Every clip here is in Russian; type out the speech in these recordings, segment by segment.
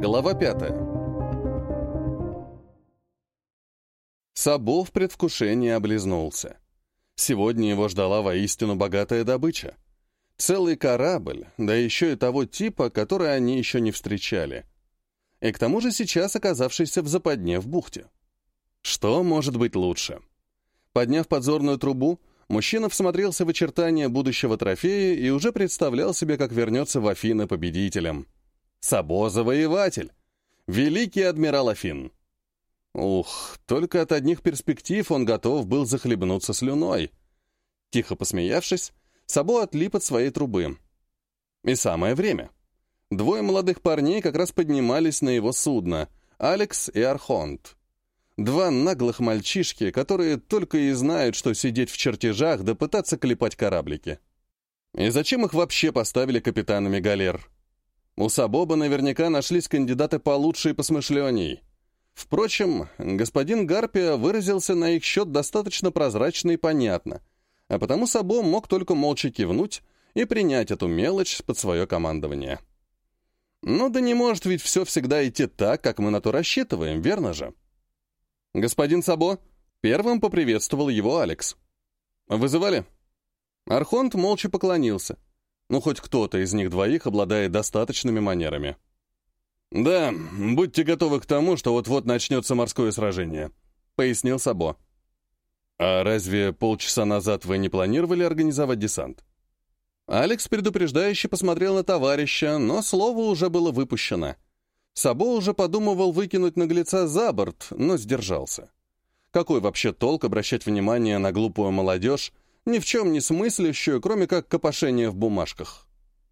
Глава пятая. Сабо в предвкушении облизнулся. Сегодня его ждала воистину богатая добыча. Целый корабль, да еще и того типа, который они еще не встречали. И к тому же сейчас оказавшийся в западне в бухте. Что может быть лучше? Подняв подзорную трубу, мужчина всмотрелся в очертания будущего трофея и уже представлял себе, как вернется в Афины победителем. Сабо-завоеватель! Великий адмирал Афин! Ух, только от одних перспектив он готов был захлебнуться слюной. Тихо посмеявшись, Сабо отлип от своей трубы. И самое время. Двое молодых парней как раз поднимались на его судно — Алекс и Архонт. Два наглых мальчишки, которые только и знают, что сидеть в чертежах да пытаться клепать кораблики. И зачем их вообще поставили капитанами галер? У Сабоба наверняка нашлись кандидаты получше и посмышленней. Впрочем, господин Гарпия выразился на их счет достаточно прозрачно и понятно, а потому Сабо мог только молча кивнуть и принять эту мелочь под свое командование. Ну да не может ведь все всегда идти так, как мы на то рассчитываем, верно же? Господин Сабо, первым поприветствовал его Алекс. «Вызывали?» Архонт молча поклонился. Ну, хоть кто-то из них двоих обладает достаточными манерами. «Да, будьте готовы к тому, что вот-вот начнется морское сражение», — пояснил Сабо. «А разве полчаса назад вы не планировали организовать десант?» Алекс предупреждающе посмотрел на товарища, но слово уже было выпущено. Сабо уже подумывал выкинуть наглеца за борт, но сдержался. Какой вообще толк обращать внимание на глупую молодежь, ни в чем не смыслящую, кроме как копошения в бумажках.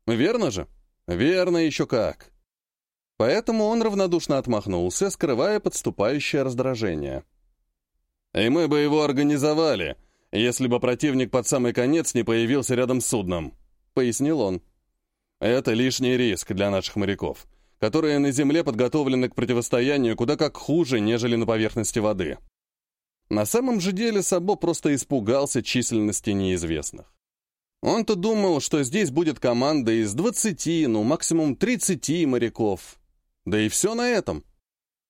Верно же? Верно еще как. Поэтому он равнодушно отмахнулся, скрывая подступающее раздражение. «И мы бы его организовали, если бы противник под самый конец не появился рядом с судном», — пояснил он. «Это лишний риск для наших моряков, которые на земле подготовлены к противостоянию куда как хуже, нежели на поверхности воды». На самом же деле Сабо просто испугался численности неизвестных. Он-то думал, что здесь будет команда из 20, ну максимум 30 моряков. Да и все на этом.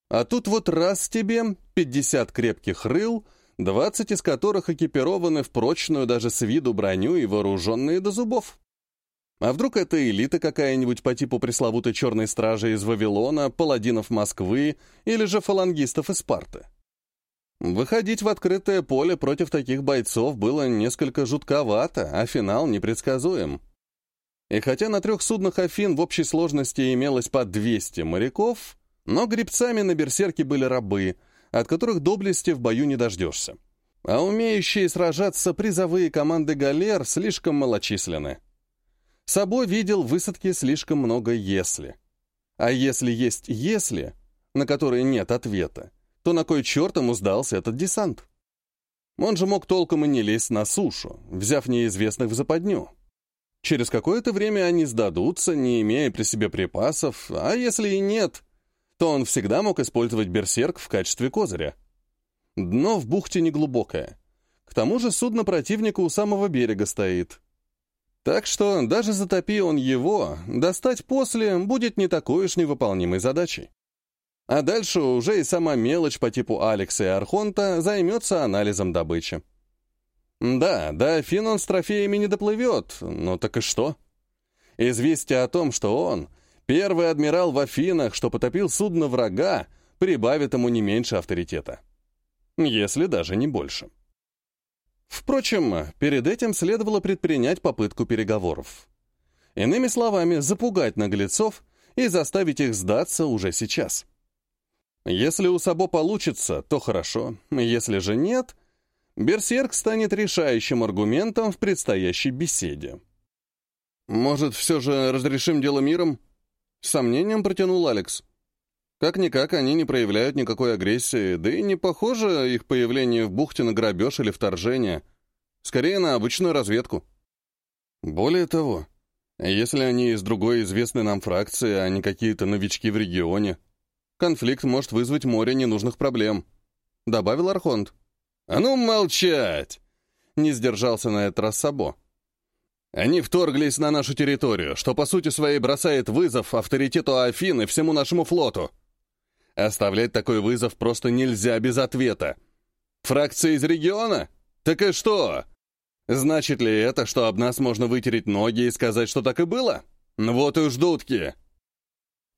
А тут вот раз тебе 50 крепких рыл, 20 из которых экипированы в прочную даже с виду броню и вооруженные до зубов. А вдруг это элита какая-нибудь по типу пресловутой черной стражи из Вавилона, паладинов Москвы или же фалангистов из Спарты? Выходить в открытое поле против таких бойцов было несколько жутковато, а финал непредсказуем. И хотя на трех суднах Афин в общей сложности имелось по 200 моряков, но гребцами на берсерке были рабы, от которых доблести в бою не дождешься. А умеющие сражаться призовые команды галер слишком малочисленны. Собой видел в высадке слишком много «если». А если есть «если», на которые нет ответа, то на кой черт ему сдался этот десант? Он же мог толком и не лезть на сушу, взяв неизвестных в западню. Через какое-то время они сдадутся, не имея при себе припасов, а если и нет, то он всегда мог использовать берсерк в качестве козыря. Дно в бухте неглубокое. К тому же судно противника у самого берега стоит. Так что даже затопи он его, достать после будет не такой уж невыполнимой задачей. А дальше уже и сама мелочь по типу Алекса и Архонта займется анализом добычи. Да, до Афин с трофеями не доплывет, но так и что? Известие о том, что он, первый адмирал в Афинах, что потопил судно врага, прибавит ему не меньше авторитета. Если даже не больше. Впрочем, перед этим следовало предпринять попытку переговоров. Иными словами, запугать наглецов и заставить их сдаться уже сейчас. Если у Сабо получится, то хорошо. Если же нет, Берсерк станет решающим аргументом в предстоящей беседе. «Может, все же разрешим дело миром?» С сомнением протянул Алекс. Как-никак они не проявляют никакой агрессии, да и не похоже их появление в бухте на грабеж или вторжение. Скорее на обычную разведку. Более того, если они из другой известной нам фракции, а не какие-то новички в регионе, конфликт может вызвать море ненужных проблем», — добавил Архонт. «А ну молчать!» — не сдержался на этот раз Сабо. Они вторглись на нашу территорию, что по сути своей бросает вызов авторитету Афин и всему нашему флоту. Оставлять такой вызов просто нельзя без ответа. Фракция из региона? Так и что? Значит ли это, что об нас можно вытереть ноги и сказать, что так и было? Вот и ждутки.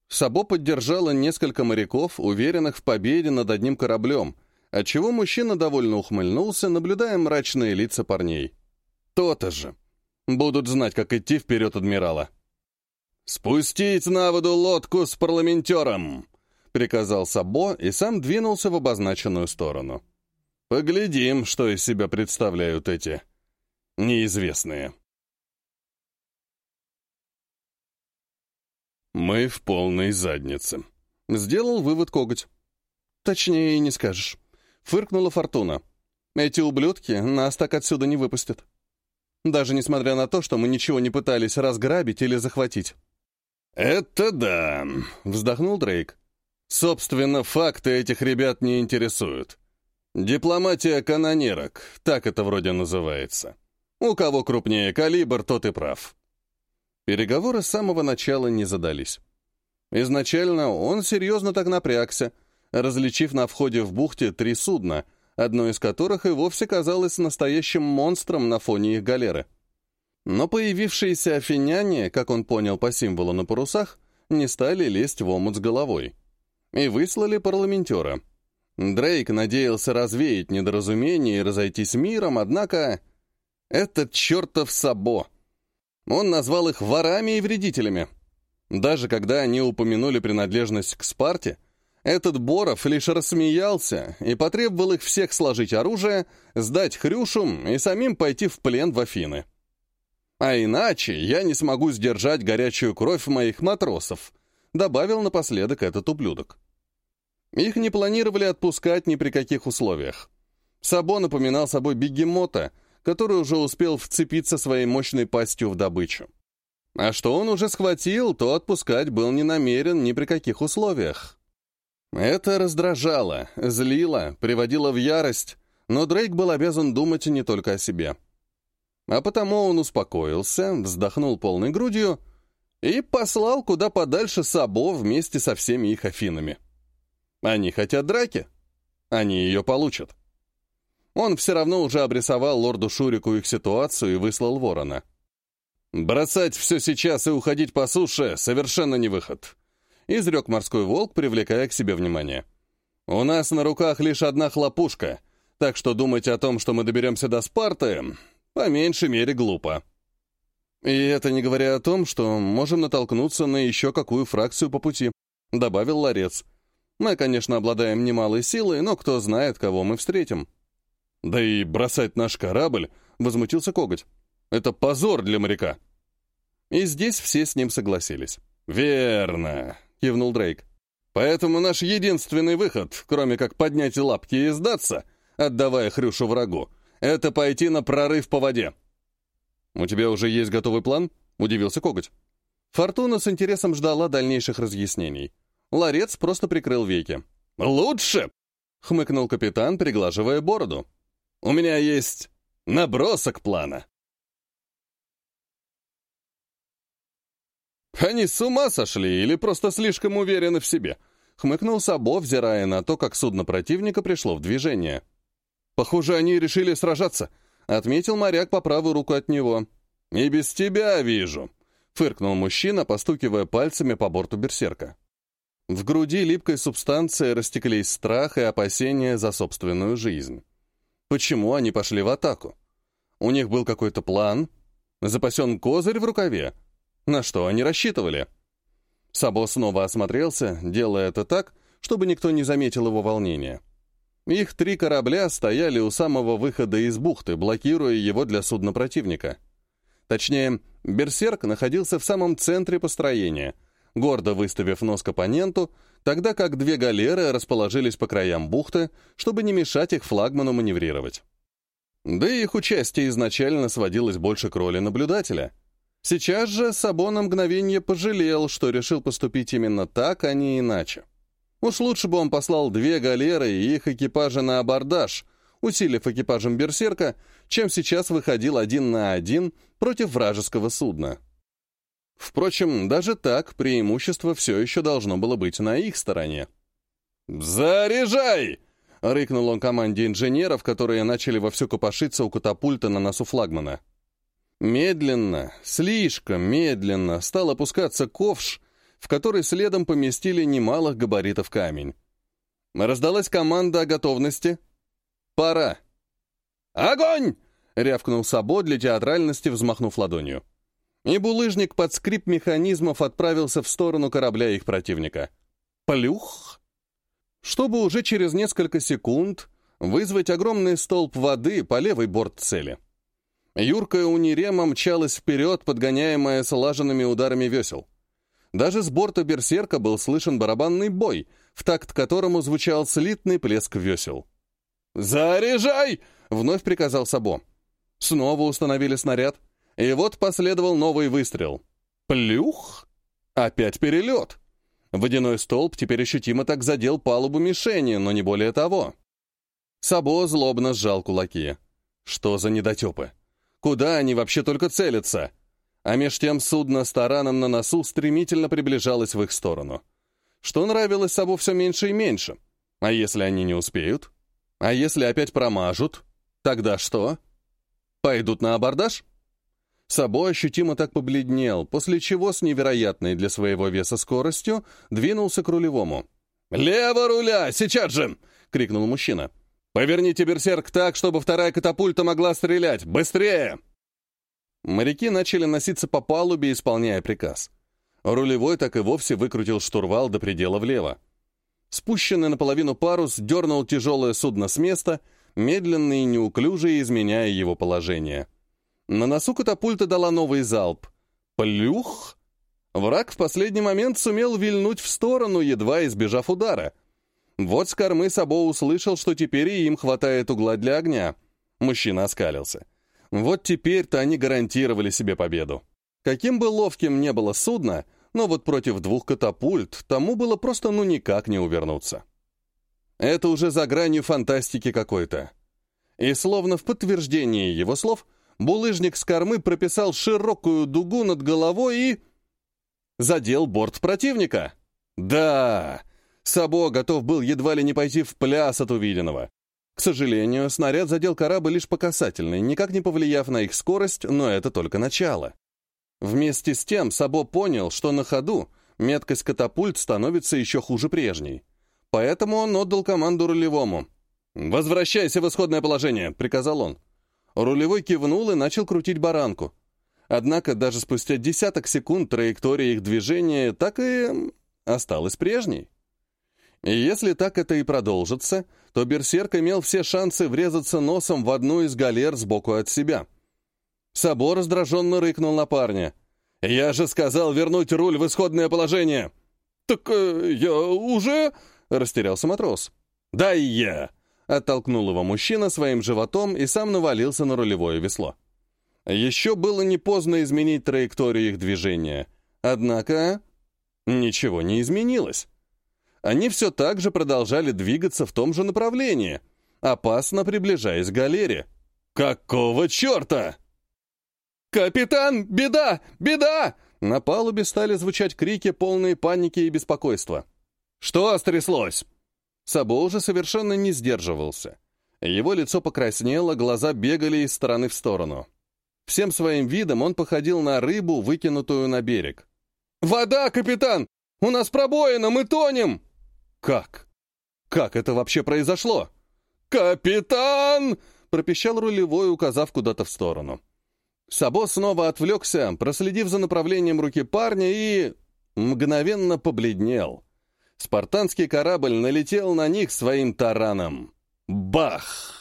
Сабо поддержала несколько моряков, уверенных в победе над одним кораблем, отчего мужчина довольно ухмыльнулся, наблюдая мрачные лица парней. То-то же. Будут знать, как идти вперед адмирала. «Спустить на воду лодку с парламентером!» — приказал Сабо и сам двинулся в обозначенную сторону. «Поглядим, что из себя представляют эти неизвестные». «Мы в полной заднице», — сделал вывод коготь. «Точнее не скажешь», — фыркнула Фортуна. «Эти ублюдки нас так отсюда не выпустят. Даже несмотря на то, что мы ничего не пытались разграбить или захватить». «Это да», — вздохнул Дрейк. «Собственно, факты этих ребят не интересуют. Дипломатия канонерок, так это вроде называется. У кого крупнее калибр, тот и прав». Переговоры с самого начала не задались. Изначально он серьезно так напрягся, различив на входе в бухте три судна, одно из которых и вовсе казалось настоящим монстром на фоне их галеры. Но появившиеся афиняне, как он понял по символу на парусах, не стали лезть в омут с головой. И выслали парламентера. Дрейк надеялся развеять недоразумение и разойтись миром, однако... Этот чертов Сабо — он назвал их ворами и вредителями. Даже когда они упомянули принадлежность к Спарте, этот Боров лишь рассмеялся и потребовал их всех сложить оружие, сдать Хрюшу и самим пойти в плен в Афины. «А иначе я не смогу сдержать горячую кровь моих матросов», добавил напоследок этот ублюдок. Их не планировали отпускать ни при каких условиях. Сабо напоминал собой бегемота — который уже успел вцепиться своей мощной пастью в добычу. А что он уже схватил, то отпускать был не намерен ни при каких условиях. Это раздражало, злило, приводило в ярость, но Дрейк был обязан думать не только о себе. А потому он успокоился, вздохнул полной грудью и послал куда подальше Сабо вместе со всеми их афинами. Они хотят драки. Они ее получат. Он все равно уже обрисовал лорду Шурику их ситуацию и выслал ворона. «Бросать все сейчас и уходить по суше — совершенно не выход», — изрек морской волк, привлекая к себе внимание. «У нас на руках лишь одна хлопушка, так что думать о том, что мы доберемся до Спарты, по меньшей мере глупо». «И это не говоря о том, что можем натолкнуться на еще какую фракцию по пути», — добавил ларец. «Мы, конечно, обладаем немалой силой, но кто знает, кого мы встретим». «Да и бросать наш корабль!» — возмутился Коготь. «Это позор для моряка!» И здесь все с ним согласились. «Верно!» — кивнул Дрейк. «Поэтому наш единственный выход, кроме как поднять лапки и сдаться, отдавая Хрюшу врагу, это пойти на прорыв по воде». «У тебя уже есть готовый план?» — удивился Коготь. Фортуна с интересом ждала дальнейших разъяснений. Ларец просто прикрыл веки. «Лучше!» — хмыкнул капитан, приглаживая бороду. У меня есть набросок плана. Они с ума сошли или просто слишком уверены в себе? Хмыкнул Сабо, взирая на то, как судно противника пришло в движение. Похоже, они решили сражаться, отметил моряк по правую руку от него. И без тебя вижу, фыркнул мужчина, постукивая пальцами по борту берсерка. В груди липкой субстанции растеклись страх и опасения за собственную жизнь. Почему они пошли в атаку? У них был какой-то план? Запасен козырь в рукаве? На что они рассчитывали? Сабо снова осмотрелся, делая это так, чтобы никто не заметил его волнения. Их три корабля стояли у самого выхода из бухты, блокируя его для судна противника. Точнее, «Берсерк» находился в самом центре построения, гордо выставив нос к оппоненту, тогда как две галеры расположились по краям бухты, чтобы не мешать их флагману маневрировать. Да и их участие изначально сводилось больше к роли наблюдателя. Сейчас же Сабо на мгновение пожалел, что решил поступить именно так, а не иначе. Уж лучше бы он послал две галеры и их экипажи на абордаж, усилив экипажем «Берсерка», чем сейчас выходил один на один против вражеского судна. Впрочем, даже так преимущество все еще должно было быть на их стороне. «Заряжай!» — рыкнул он команде инженеров, которые начали вовсю копошиться у катапульта на носу флагмана. Медленно, слишком медленно стал опускаться ковш, в который следом поместили немалых габаритов камень. Раздалась команда о готовности. «Пора!» «Огонь!» — рявкнул Сабо для театральности, взмахнув ладонью. И булыжник под скрип механизмов отправился в сторону корабля их противника. Плюх! Чтобы уже через несколько секунд вызвать огромный столб воды по левый борт цели. Юркая унирема мчалась вперед, подгоняемая слаженными ударами весел. Даже с борта «Берсерка» был слышен барабанный бой, в такт которому звучал слитный плеск весел. «Заряжай!» — вновь приказал Сабо. Снова установили снаряд, и вот последовал новый выстрел. Плюх! Опять перелет. Водяной столб теперь ощутимо так задел палубу мишени, но не более того. Сабо злобно сжал кулаки. Что за недотепы? Куда они вообще только целятся? А меж тем судно с тараном на носу стремительно приближалось в их сторону. Что нравилось Сабу все меньше и меньше. А если они не успеют? А если опять промажут? Тогда что? Пойдут на абордаж? Сабо ощутимо так побледнел, после чего с невероятной для своего веса скоростью двинулся к рулевому. «Лево руля! Сейчас же!» — крикнул мужчина. «Поверните берсерк так, чтобы вторая катапульта могла стрелять! Быстрее!» Моряки начали носиться по палубе, исполняя приказ. Рулевой так и вовсе выкрутил штурвал до предела влево. Спущенный наполовину парус дернул тяжелое судно с места, медленно и неуклюже изменяя его положение. На носу катапульта дала новый залп. Плюх! Враг в последний момент сумел вильнуть в сторону, едва избежав удара — вот с кормы Сабо услышал, что теперь и им хватает угла для огня. Мужчина оскалился. Вот теперь-то они гарантировали себе победу. Каким бы ловким не было судно, но вот против двух катапульт тому было просто ну никак не увернуться. Это уже за гранью фантастики какой-то. И словно в подтверждение его слов, булыжник с кормы прописал широкую дугу над головой и... задел борт противника. Да, Сабо готов был едва ли не пойти в пляс от увиденного. К сожалению, снаряд задел корабль лишь по касательной, никак не повлияв на их скорость, но это только начало. Вместе с тем Сабо понял, что на ходу меткость катапульт становится еще хуже прежней. Поэтому он отдал команду рулевому. «Возвращайся в исходное положение», — приказал он. Рулевой кивнул и начал крутить баранку. Однако даже спустя десяток секунд траектория их движения так и осталась прежней. И если так это и продолжится, то Берсерк имел все шансы врезаться носом в одну из галер сбоку от себя. Собор раздраженно рыкнул на парня. «Я же сказал вернуть руль в исходное положение!» «Так э, я уже...» — растерялся матрос. «Да и я!» — оттолкнул его мужчина своим животом и сам навалился на рулевое весло. Еще было не поздно изменить траекторию их движения. Однако ничего не изменилось они все так же продолжали двигаться в том же направлении, опасно приближаясь к галере. «Какого черта?» «Капитан, беда! Беда!» На палубе стали звучать крики, полные паники и беспокойства. «Что стряслось?» Сабо уже совершенно не сдерживался. Его лицо покраснело, глаза бегали из стороны в сторону. Всем своим видом он походил на рыбу, выкинутую на берег. «Вода, капитан! У нас пробоина, мы тонем!» Как? Как это вообще произошло? «Капитан!» — пропищал рулевой, указав куда-то в сторону. Сабо снова отвлекся, проследив за направлением руки парня и... мгновенно побледнел. Спартанский корабль налетел на них своим тараном. Бах!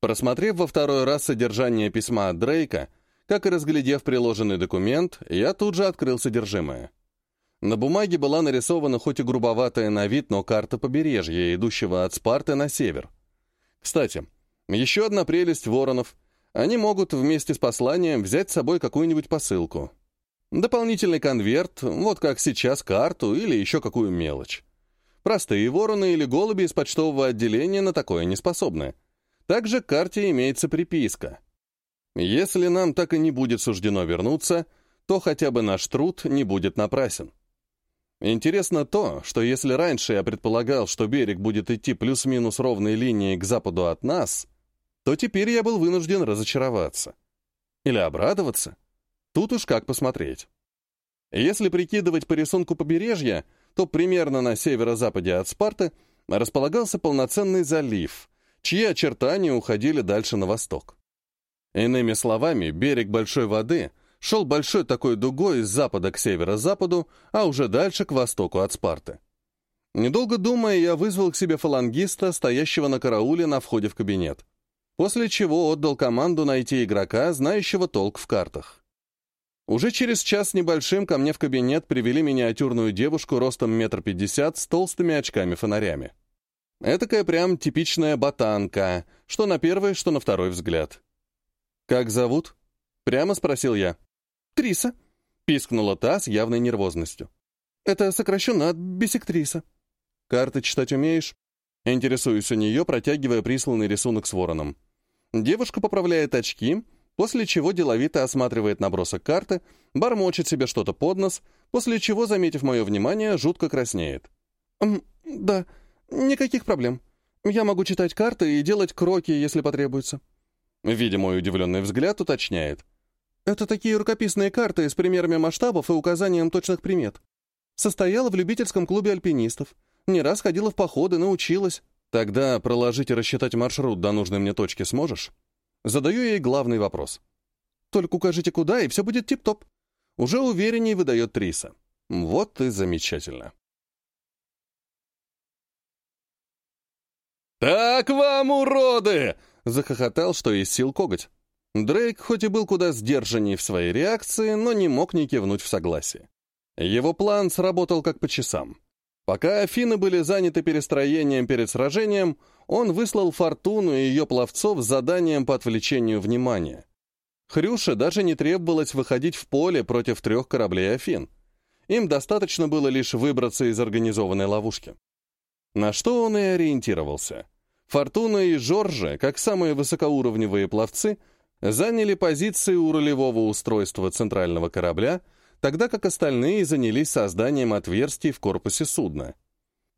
Просмотрев во второй раз содержание письма от Дрейка, как и разглядев приложенный документ, я тут же открыл содержимое. На бумаге была нарисована хоть и грубоватая на вид, но карта побережья, идущего от Спарты на север. Кстати, еще одна прелесть воронов. Они могут вместе с посланием взять с собой какую-нибудь посылку. Дополнительный конверт, вот как сейчас карту или еще какую мелочь. Простые вороны или голуби из почтового отделения на такое не способны. Также к карте имеется приписка. Если нам так и не будет суждено вернуться, то хотя бы наш труд не будет напрасен. Интересно то, что если раньше я предполагал, что берег будет идти плюс-минус ровной линией к западу от нас, то теперь я был вынужден разочароваться. Или обрадоваться. Тут уж как посмотреть. Если прикидывать по рисунку побережья, то примерно на северо-западе от Спарты располагался полноценный залив, чьи очертания уходили дальше на восток. Иными словами, берег большой воды шел большой такой дугой с запада к северо-западу, а уже дальше к востоку от Спарты. Недолго думая, я вызвал к себе фалангиста, стоящего на карауле на входе в кабинет, после чего отдал команду найти игрока, знающего толк в картах. Уже через час небольшим ко мне в кабинет привели миниатюрную девушку ростом метр пятьдесят с толстыми очками-фонарями. Этакая прям типичная ботанка, что на первый, что на второй взгляд. «Как зовут?» — прямо спросил я. «Триса», — пискнула та с явной нервозностью. «Это сокращенно от бисектриса». «Карты читать умеешь?» Интересуюсь у нее, протягивая присланный рисунок с вороном. Девушка поправляет очки — после чего деловито осматривает набросок карты, бормочет себе что-то под нос, после чего, заметив мое внимание, жутко краснеет. «Да, никаких проблем. Я могу читать карты и делать кроки, если потребуется». Видя мой удивленный взгляд, уточняет. «Это такие рукописные карты с примерами масштабов и указанием точных примет. Состояла в любительском клубе альпинистов. Не раз ходила в походы, научилась». «Тогда проложить и рассчитать маршрут до нужной мне точки сможешь?» Задаю ей главный вопрос. «Только укажите куда, и все будет тип-топ». Уже уверенней выдает Триса. Вот и замечательно. «Так вам, уроды!» — захохотал, что из сил коготь. Дрейк хоть и был куда сдержанней в своей реакции, но не мог не кивнуть в согласие. Его план сработал как по часам. Пока Афины были заняты перестроением перед сражением, он выслал Фортуну и ее пловцов с заданием по отвлечению внимания. Хрюше даже не требовалось выходить в поле против трех кораблей Афин. Им достаточно было лишь выбраться из организованной ловушки. На что он и ориентировался. Фортуна и Жоржи, как самые высокоуровневые пловцы, заняли позиции у рулевого устройства центрального корабля, тогда как остальные занялись созданием отверстий в корпусе судна.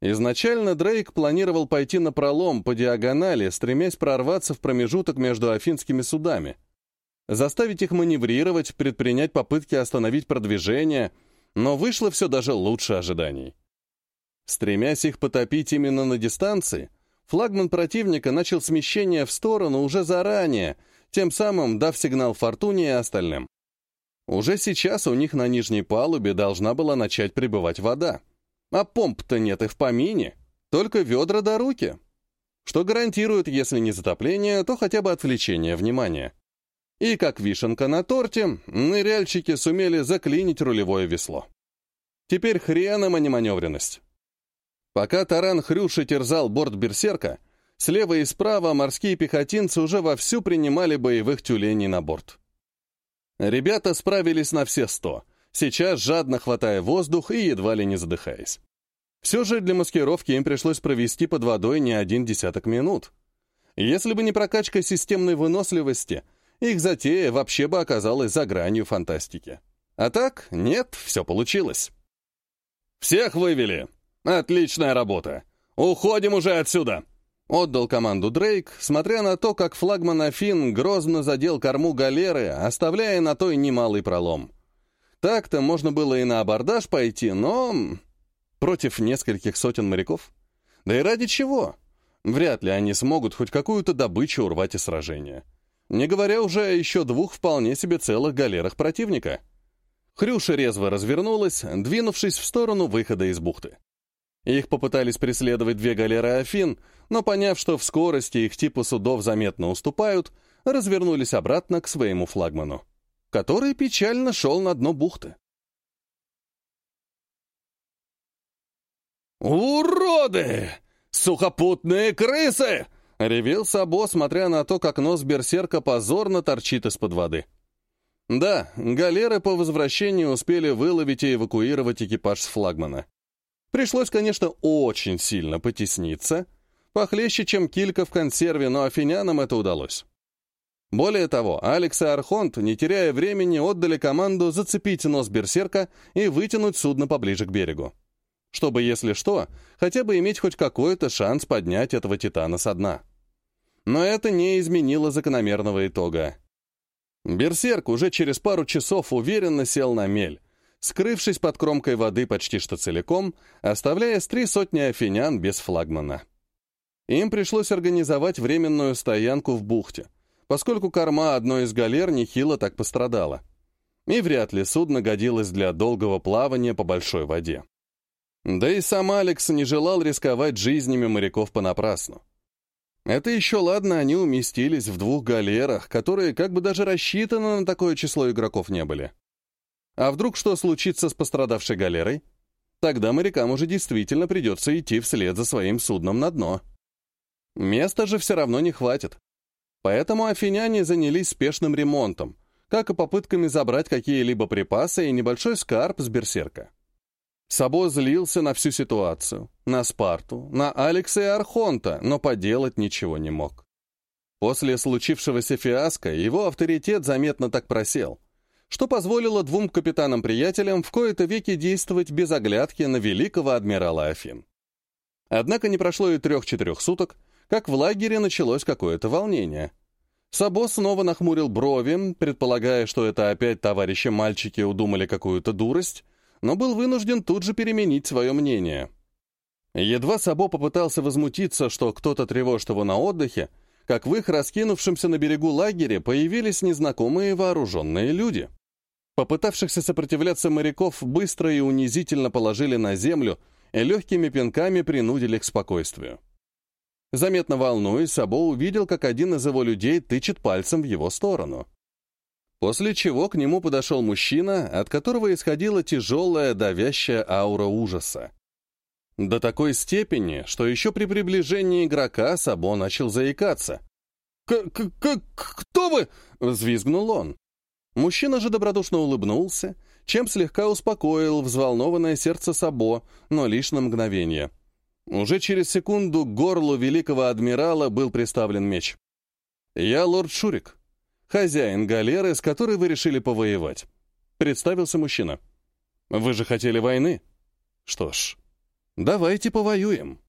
Изначально Дрейк планировал пойти на пролом по диагонали, стремясь прорваться в промежуток между афинскими судами. Заставить их маневрировать, предпринять попытки остановить продвижение, но вышло все даже лучше ожиданий. Стремясь их потопить именно на дистанции, флагман противника начал смещение в сторону уже заранее, тем самым дав сигнал Фортуне и остальным. Уже сейчас у них на нижней палубе должна была начать прибывать вода. А помп-то нет и в помине, только ведра до руки. Что гарантирует, если не затопление, то хотя бы отвлечение внимания. И как вишенка на торте, ныряльщики сумели заклинить рулевое весло. Теперь хреном, а не маневренность. Пока таран Хрюши терзал борт берсерка, слева и справа морские пехотинцы уже вовсю принимали боевых тюленей на борт. Ребята справились на все сто — сейчас жадно хватая воздух и едва ли не задыхаясь. Все же для маскировки им пришлось провести под водой не один десяток минут. Если бы не прокачка системной выносливости, их затея вообще бы оказалась за гранью фантастики. А так, нет, все получилось. «Всех вывели! Отличная работа! Уходим уже отсюда!» Отдал команду Дрейк, смотря на то, как флагман Афин грозно задел корму галеры, оставляя на той немалый пролом. Так-то можно было и на абордаж пойти, но... Против нескольких сотен моряков? Да и ради чего? Вряд ли они смогут хоть какую-то добычу урвать из сражения. Не говоря уже о еще двух вполне себе целых галерах противника. Хрюша резво развернулась, двинувшись в сторону выхода из бухты. Их попытались преследовать две галеры Афин, но поняв, что в скорости их типу судов заметно уступают, развернулись обратно к своему флагману который печально шел на дно бухты. «Уроды! Сухопутные крысы!» — ревел Сабо, смотря на то, как нос берсерка позорно торчит из-под воды. Да, галеры по возвращении успели выловить и эвакуировать экипаж с флагмана. Пришлось, конечно, очень сильно потесниться, похлеще, чем килька в консерве, но афинянам это удалось. Более того, Алекс и Архонт, не теряя времени, отдали команду зацепить нос берсерка и вытянуть судно поближе к берегу. Чтобы, если что, хотя бы иметь хоть какой-то шанс поднять этого титана со дна. Но это не изменило закономерного итога. Берсерк уже через пару часов уверенно сел на мель, скрывшись под кромкой воды почти что целиком, оставляя с три сотни афинян без флагмана. Им пришлось организовать временную стоянку в бухте, поскольку корма одной из галер нехило так пострадала. И вряд ли судно годилось для долгого плавания по большой воде. Да и сам Алекс не желал рисковать жизнями моряков понапрасну. Это еще ладно, они уместились в двух галерах, которые как бы даже рассчитаны на такое число игроков не были. А вдруг что случится с пострадавшей галерой? Тогда морякам уже действительно придется идти вслед за своим судном на дно. Места же все равно не хватит. Поэтому афиняне занялись спешным ремонтом, как и попытками забрать какие-либо припасы и небольшой скарб с берсерка. Сабо злился на всю ситуацию, на Спарту, на Алекса и Архонта, но поделать ничего не мог. После случившегося фиаско его авторитет заметно так просел, что позволило двум капитанам-приятелям в кои-то веки действовать без оглядки на великого адмирала Афин. Однако не прошло и трех-четырех суток, как в лагере началось какое-то волнение. Сабо снова нахмурил брови, предполагая, что это опять товарищи-мальчики удумали какую-то дурость, но был вынужден тут же переменить свое мнение. Едва Сабо попытался возмутиться, что кто-то тревожит его на отдыхе, как в их раскинувшемся на берегу лагере появились незнакомые вооруженные люди. Попытавшихся сопротивляться моряков быстро и унизительно положили на землю и легкими пинками принудили к спокойствию. Заметно волнуясь, Сабо увидел, как один из его людей тычет пальцем в его сторону. После чего к нему подошел мужчина, от которого исходила тяжелая, давящая аура ужаса. До такой степени, что еще при приближении игрока Сабо начал заикаться. «К -к -к «Кто вы?» — взвизгнул он. Мужчина же добродушно улыбнулся, чем слегка успокоил взволнованное сердце Сабо, но лишь на мгновение. Уже через секунду к горлу великого адмирала был приставлен меч. «Я лорд Шурик», хозяин галеры, с которой вы решили повоевать. Представился мужчина. Вы же хотели войны? Что ж, давайте повоюем.